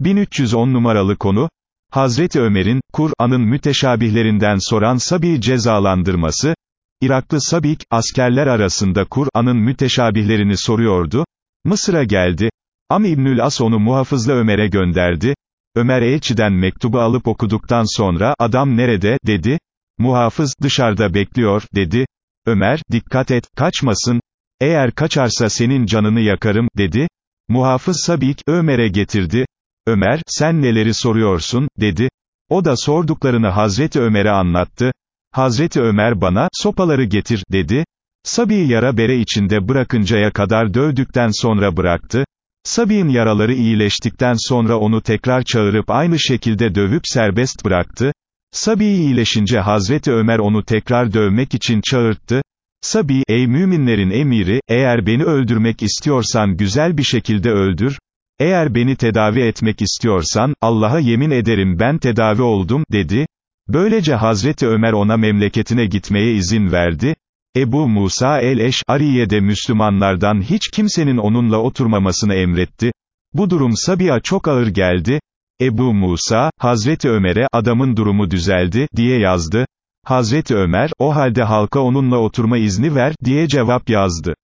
1310 numaralı konu, Hazreti Ömer'in, Kur'an'ın müteşabihlerinden soran Sabi'yi cezalandırması, Iraklı Sabik, askerler arasında Kur'an'ın müteşabihlerini soruyordu, Mısır'a geldi, Am İbnül As onu muhafızla Ömer'e gönderdi, Ömer elçiden mektubu alıp okuduktan sonra, adam nerede, dedi, muhafız, dışarıda bekliyor, dedi, Ömer, dikkat et, kaçmasın, eğer kaçarsa senin canını yakarım, dedi, muhafız Sabik, Ömer'e getirdi, Ömer, sen neleri soruyorsun, dedi, o da sorduklarını Hazreti Ömer'e anlattı, Hazreti Ömer bana, sopaları getir, dedi, Sabi'yi yara bere içinde bırakıncaya kadar dövdükten sonra bıraktı, Sabi'nin yaraları iyileştikten sonra onu tekrar çağırıp aynı şekilde dövüp serbest bıraktı, Sabi iyileşince Hazreti Ömer onu tekrar dövmek için çağırttı, Sabi, ey müminlerin emiri, eğer beni öldürmek istiyorsan güzel bir şekilde öldür, eğer beni tedavi etmek istiyorsan, Allah'a yemin ederim ben tedavi oldum, dedi, böylece Hazreti Ömer ona memleketine gitmeye izin verdi, Ebu Musa el-Eş'ariye de Müslümanlardan hiç kimsenin onunla oturmamasını emretti, bu durum Sabi'a çok ağır geldi, Ebu Musa, Hazreti Ömer'e, adamın durumu düzeldi, diye yazdı, Hazreti Ömer, o halde halka onunla oturma izni ver, diye cevap yazdı.